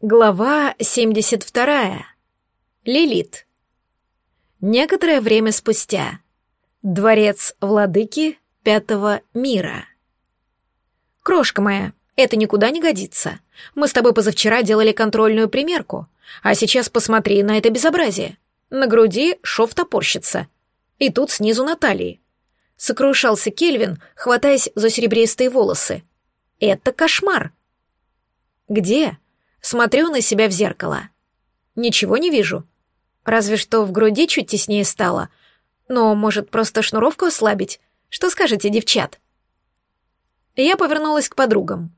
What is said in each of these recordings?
Глава 72. Лилит. Некоторое время спустя. Дворец владыки Пятого мира. Крошка моя, это никуда не годится. Мы с тобой позавчера делали контрольную примерку, а сейчас посмотри на это безобразие. На груди шов топорщится. И тут снизу на талии. Сокрушался Кельвин, хватаясь за серебристые волосы. Это кошмар. Где? Смотрю на себя в зеркало. Ничего не вижу. Разве что в груди чуть теснее стало. Но, может, просто шнуровку ослабить? Что скажете, девчат? Я повернулась к подругам.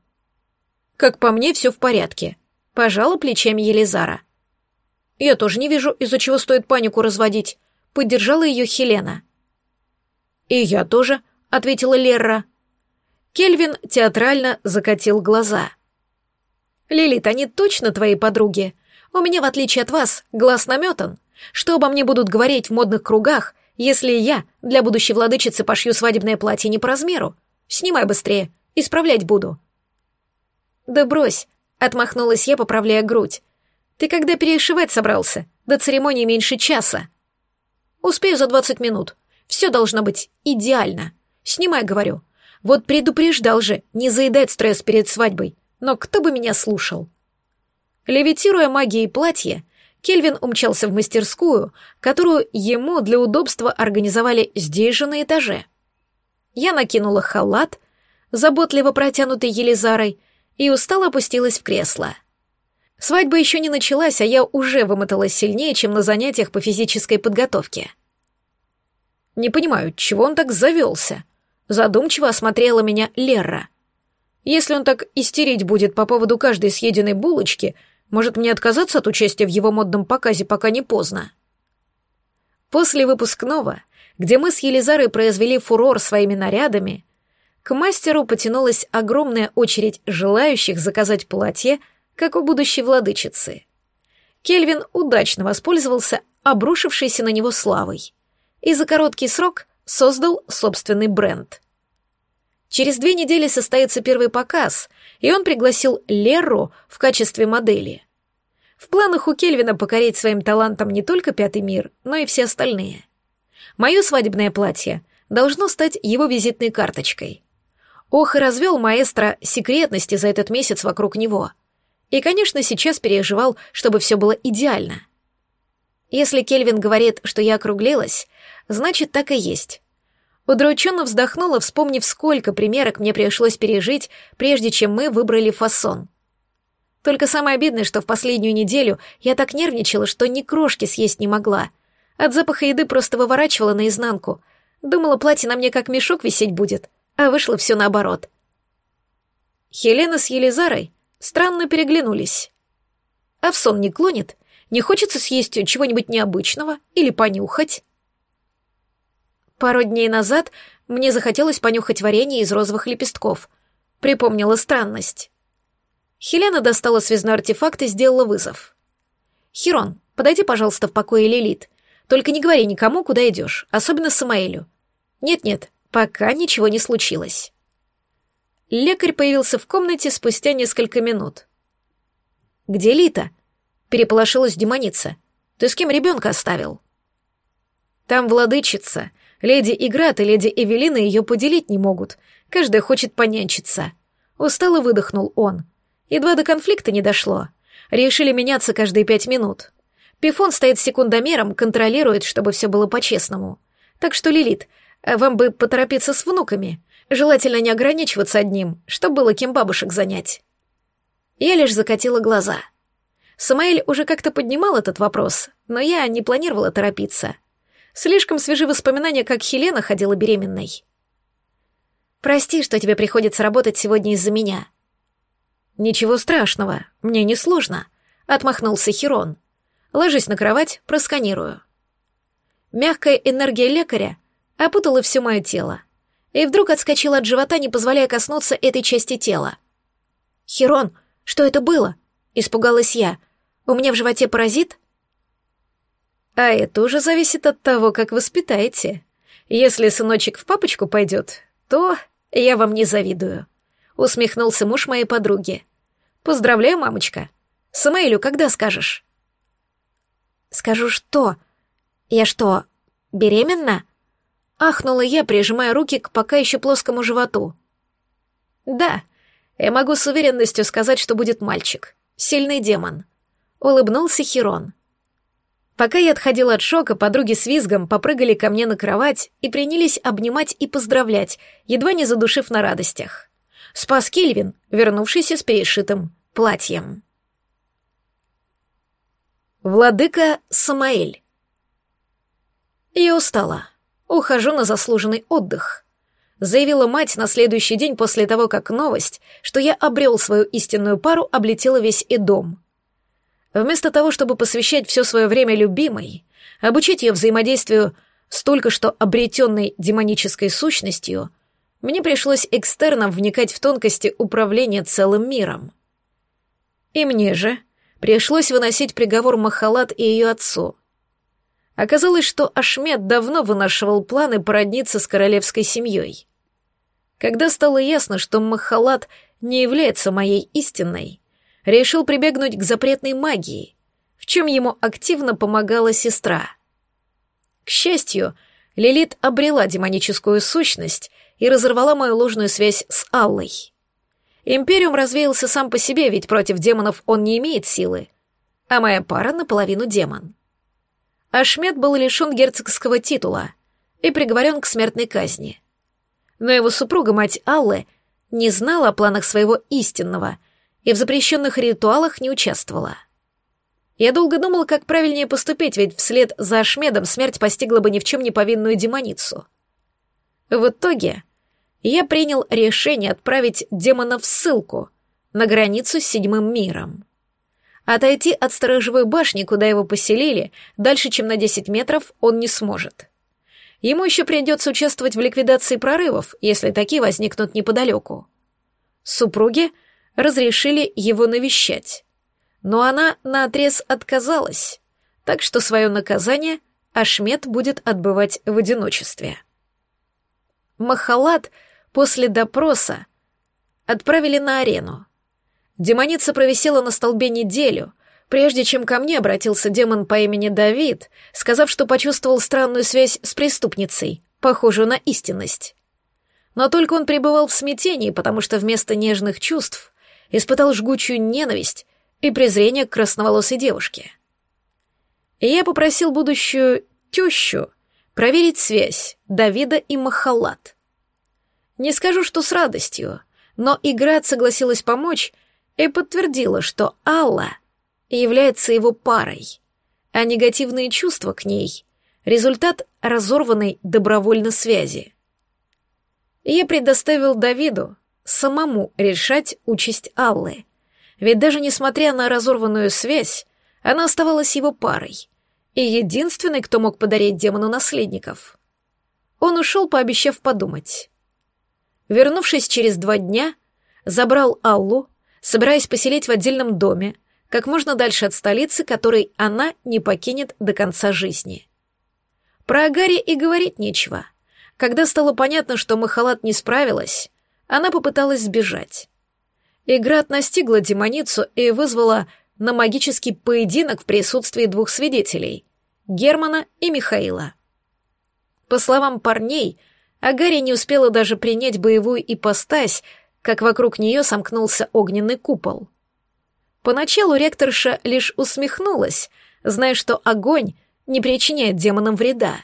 Как по мне, все в порядке. Пожала плечами Елизара. Я тоже не вижу, из-за чего стоит панику разводить. Поддержала ее Хелена. И я тоже, ответила Лерра. Кельвин театрально закатил глаза. «Лилит, они точно твои подруги? У меня, в отличие от вас, глаз наметан. Что обо мне будут говорить в модных кругах, если я для будущей владычицы пошью свадебное платье не по размеру? Снимай быстрее, исправлять буду». «Да брось», — отмахнулась я, поправляя грудь. «Ты когда перешивать собрался? До церемонии меньше часа». «Успею за двадцать минут. Все должно быть идеально. Снимай, говорю. Вот предупреждал же, не заедать стресс перед свадьбой но кто бы меня слушал? Левитируя магией платья, Кельвин умчался в мастерскую, которую ему для удобства организовали здесь же на этаже. Я накинула халат, заботливо протянутый Елизарой, и устало опустилась в кресло. Свадьба еще не началась, а я уже вымоталась сильнее, чем на занятиях по физической подготовке. Не понимаю, чего он так завелся? Задумчиво осмотрела меня Лера. Если он так истерить будет по поводу каждой съеденной булочки, может мне отказаться от участия в его модном показе, пока не поздно? После выпускного, где мы с Елизарой произвели фурор своими нарядами, к мастеру потянулась огромная очередь желающих заказать платье, как у будущей владычицы. Кельвин удачно воспользовался обрушившейся на него славой и за короткий срок создал собственный бренд — Через две недели состоится первый показ, и он пригласил Леру в качестве модели. В планах у Кельвина покорить своим талантом не только пятый мир, но и все остальные. Мое свадебное платье должно стать его визитной карточкой. Ох, и развел маэстро секретности за этот месяц вокруг него. И, конечно, сейчас переживал, чтобы все было идеально. Если Кельвин говорит, что я округлилась, значит, так и есть. Удрученно вздохнула, вспомнив, сколько примерок мне пришлось пережить, прежде чем мы выбрали фасон. Только самое обидное, что в последнюю неделю я так нервничала, что ни крошки съесть не могла. От запаха еды просто выворачивала наизнанку. Думала, платье на мне как мешок висеть будет, а вышло все наоборот. Хелена с Елизарой странно переглянулись. А в сон не клонит? Не хочется съесть чего-нибудь необычного или понюхать? Пару дней назад мне захотелось понюхать варенье из розовых лепестков. Припомнила странность. Хелена достала связной артефакт и сделала вызов. «Хирон, подойди, пожалуйста, в покое Лилит. Только не говори никому, куда идешь, особенно Самаэлю. Нет-нет, пока ничего не случилось». Лекарь появился в комнате спустя несколько минут. «Где Лита?» — переполошилась демоница. «Ты с кем ребенка оставил?» «Там владычица. Леди Играт и леди Эвелина ее поделить не могут. Каждая хочет понянчиться. Устало выдохнул он. Едва до конфликта не дошло. Решили меняться каждые пять минут. Пифон стоит секундомером, контролирует, чтобы все было по-честному. Так что, Лилит, вам бы поторопиться с внуками. Желательно не ограничиваться одним, чтобы было кем бабушек занять. Я лишь закатила глаза. Самаэль уже как-то поднимал этот вопрос, но я не планировала торопиться. Слишком свежи воспоминания, как Хелена ходила беременной. «Прости, что тебе приходится работать сегодня из-за меня». «Ничего страшного, мне не сложно», — отмахнулся Хирон. «Ложись на кровать, просканирую». Мягкая энергия лекаря опутала все мое тело и вдруг отскочила от живота, не позволяя коснуться этой части тела. «Хирон, что это было?» — испугалась я. «У меня в животе паразит?» А это уже зависит от того, как воспитаете. Если сыночек в папочку пойдет, то я вам не завидую. Усмехнулся муж моей подруги. Поздравляю, мамочка. Самаэлю когда скажешь?» «Скажу что? Я что, беременна?» Ахнула я, прижимая руки к пока еще плоскому животу. «Да, я могу с уверенностью сказать, что будет мальчик. Сильный демон», — улыбнулся Хирон. Пока я отходила от шока, подруги с визгом попрыгали ко мне на кровать и принялись обнимать и поздравлять, едва не задушив на радостях. Спас Кельвин, вернувшийся с перешитым платьем. Владыка Самаэль. Я устала. Ухожу на заслуженный отдых. Заявила мать на следующий день после того, как новость, что я обрел свою истинную пару, облетела весь и дом. Вместо того, чтобы посвящать все свое время любимой, обучить ее взаимодействию с только что обретенной демонической сущностью, мне пришлось экстерном вникать в тонкости управления целым миром. И мне же пришлось выносить приговор Махалат и ее отцу. Оказалось, что Ашмед давно вынашивал планы породниться с королевской семьей. Когда стало ясно, что Махалат не является моей истинной, решил прибегнуть к запретной магии, в чем ему активно помогала сестра. К счастью, Лилит обрела демоническую сущность и разорвала мою ложную связь с Аллой. Империум развеялся сам по себе, ведь против демонов он не имеет силы, а моя пара наполовину демон. Ашмед был лишен герцогского титула и приговорен к смертной казни. Но его супруга, мать Аллы, не знала о планах своего истинного — и в запрещенных ритуалах не участвовала. Я долго думала, как правильнее поступить, ведь вслед за Ашмедом смерть постигла бы ни в чем не повинную демоницу. В итоге я принял решение отправить демона в ссылку на границу с седьмым миром. Отойти от сторожевой башни, куда его поселили, дальше, чем на 10 метров, он не сможет. Ему еще придется участвовать в ликвидации прорывов, если такие возникнут неподалеку. Супруги разрешили его навещать. Но она наотрез отказалась, так что свое наказание Ашмет будет отбывать в одиночестве. Махалат после допроса отправили на арену. Демоница провисела на столбе неделю, прежде чем ко мне обратился демон по имени Давид, сказав, что почувствовал странную связь с преступницей, похожую на истинность. Но только он пребывал в смятении, потому что вместо нежных чувств испытал жгучую ненависть и презрение к красноволосой девушке. Я попросил будущую тещу проверить связь Давида и Махалат. Не скажу, что с радостью, но Играт согласилась помочь и подтвердила, что Алла является его парой, а негативные чувства к ней — результат разорванной добровольно связи. Я предоставил Давиду самому решать участь Аллы. Ведь даже несмотря на разорванную связь, она оставалась его парой и единственной, кто мог подарить демону наследников. Он ушел, пообещав подумать. Вернувшись через два дня, забрал Аллу, собираясь поселить в отдельном доме, как можно дальше от столицы, которой она не покинет до конца жизни. Про Агари и говорить нечего. Когда стало понятно, что Махалат не справилась, она попыталась сбежать. Играт настигла демоницу и вызвала на магический поединок в присутствии двух свидетелей — Германа и Михаила. По словам парней, Агари не успела даже принять боевую ипостась, как вокруг нее сомкнулся огненный купол. Поначалу ректорша лишь усмехнулась, зная, что огонь не причиняет демонам вреда.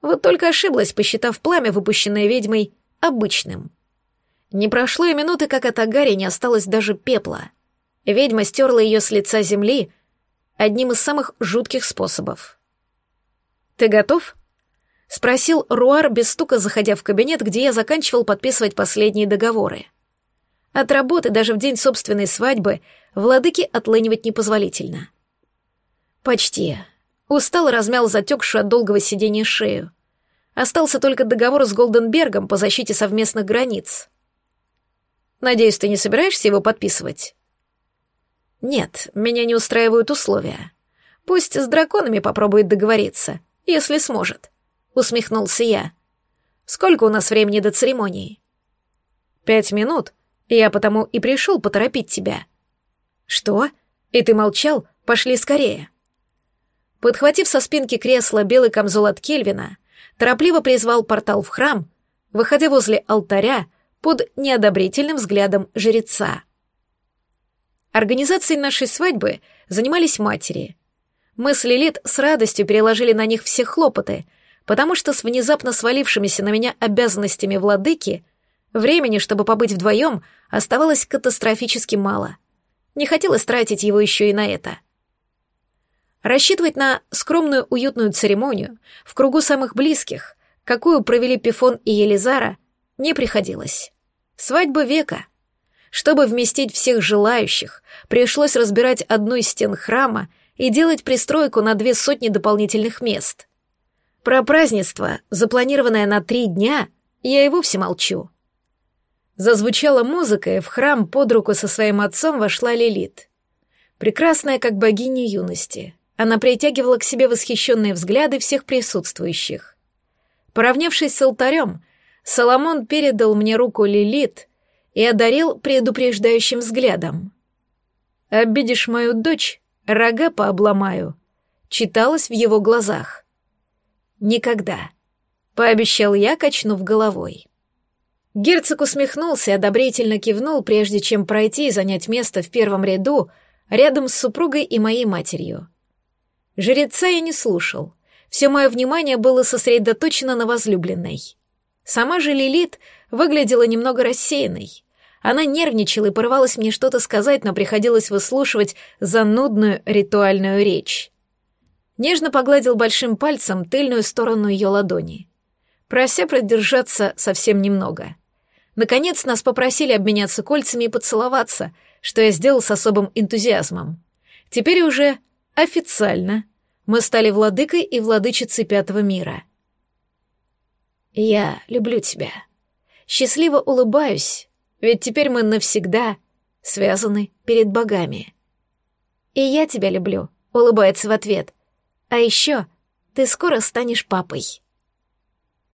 Вот только ошиблась, посчитав пламя, выпущенное ведьмой, обычным. Не прошло и минуты, как от Агари не осталось даже пепла. Ведьма стерла ее с лица земли одним из самых жутких способов. «Ты готов?» — спросил Руар без стука, заходя в кабинет, где я заканчивал подписывать последние договоры. От работы даже в день собственной свадьбы владыке отлынивать непозволительно. «Почти», Устал размял затекшую от долгого сидения шею. Остался только договор с Голденбергом по защите совместных границ. Надеюсь, ты не собираешься его подписывать? Нет, меня не устраивают условия. Пусть с драконами попробует договориться, если сможет. Усмехнулся я. Сколько у нас времени до церемонии? Пять минут. Я потому и пришел поторопить тебя. Что? И ты молчал? Пошли скорее. Подхватив со спинки кресла белый камзол от Кельвина, торопливо призвал портал в храм, выходя возле алтаря под неодобрительным взглядом жреца. Организацией нашей свадьбы занимались матери. Мы с Лилит с радостью переложили на них все хлопоты, потому что с внезапно свалившимися на меня обязанностями владыки времени, чтобы побыть вдвоем, оставалось катастрофически мало. Не хотелось тратить его еще и на это. Рассчитывать на скромную уютную церемонию в кругу самых близких, какую провели Пифон и Елизара, не приходилось. Свадьба века. Чтобы вместить всех желающих, пришлось разбирать одну из стен храма и делать пристройку на две сотни дополнительных мест. Про празднество, запланированное на три дня, я и вовсе молчу. Зазвучала музыка, и в храм под руку со своим отцом вошла Лилит. Прекрасная, как богиня юности, она притягивала к себе восхищенные взгляды всех присутствующих. Поравнявшись с алтарем, Соломон передал мне руку Лилит и одарил предупреждающим взглядом. «Обидишь мою дочь, рога пообломаю», читалось в его глазах. «Никогда», — пообещал я, качнув головой. Герцог усмехнулся и одобрительно кивнул, прежде чем пройти и занять место в первом ряду рядом с супругой и моей матерью. Жреца я не слушал. Все мое внимание было сосредоточено на возлюбленной. Сама же Лилит выглядела немного рассеянной. Она нервничала и порывалась мне что-то сказать, но приходилось выслушивать занудную ритуальную речь. Нежно погладил большим пальцем тыльную сторону ее ладони, прося продержаться совсем немного. Наконец нас попросили обменяться кольцами и поцеловаться, что я сделал с особым энтузиазмом. Теперь уже Официально мы стали владыкой и владычицей пятого мира. Я люблю тебя. Счастливо улыбаюсь, ведь теперь мы навсегда связаны перед богами. И я тебя люблю, улыбается в ответ. А еще ты скоро станешь папой.